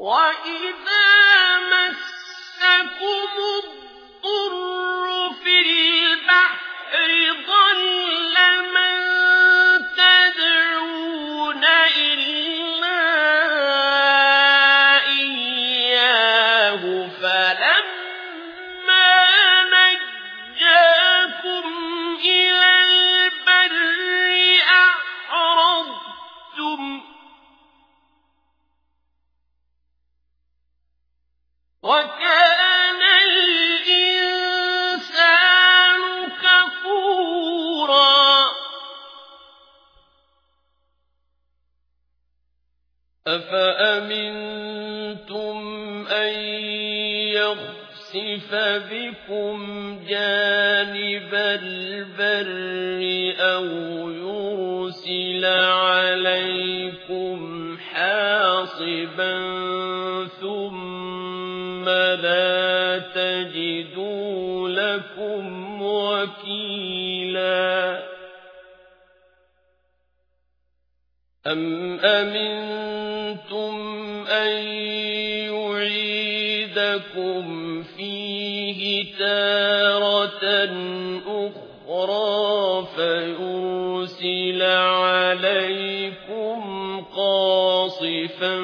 وَإِذَا مَسَّكُمُ الضُّرُّ وَكَانَ الْإِنسَانُ كَفُورًا. أَفَأَمِنتُمْ أَن يَخْسِفَ بِكُمْ جَانِبَ لَا تَجِدُوا لَكُمْ وَكِيلًا؟ أَمْ أَمِنتُمْ أَن يُعِيدَكُمْ فِيهِ تَارَةً أُخْرَىٰ فَيُرْسِلَ عَلَيْكُمْ قَاصِفًا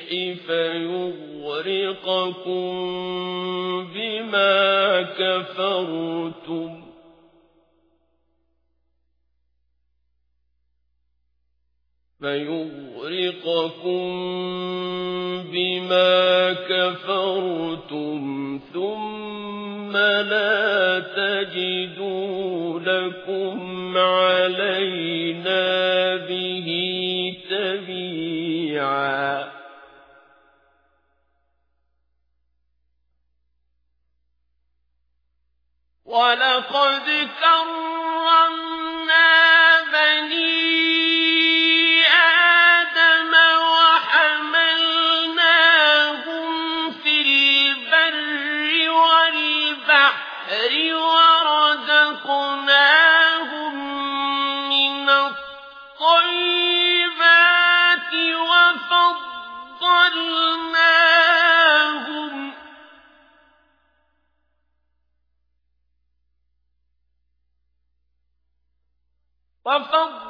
الرِّيحِ فَيُغْرِقَكُم بِمَا كَفَرْتُمْ ثُمَّ لَا تَجِدُوا لَكُمْ عَلَيْنَا بِهِ تَبِيعًا. وَلَقَدْ كَرَّمْنَا بَنِي آدَمَ وَحَمَلْنَاهُمْ فِي الْبَرِّ وَالْبَحْرِ وَفَضَّلْنَاهُمْ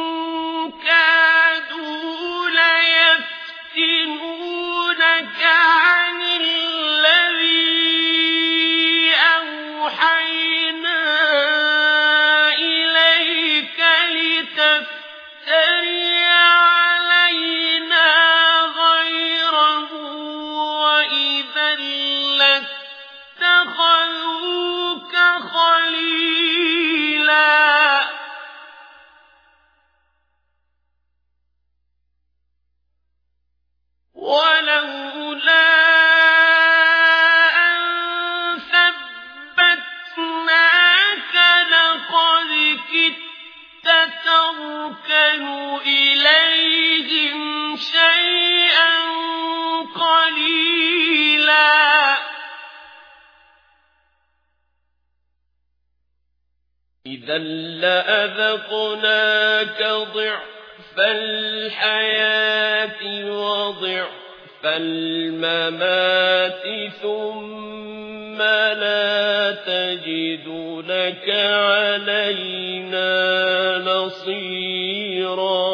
أحسن إليهم شيئا قليلا إذا لأذقناك ضعف الحياة وضعف الممات ثم لا تجد لك علينا بصيرا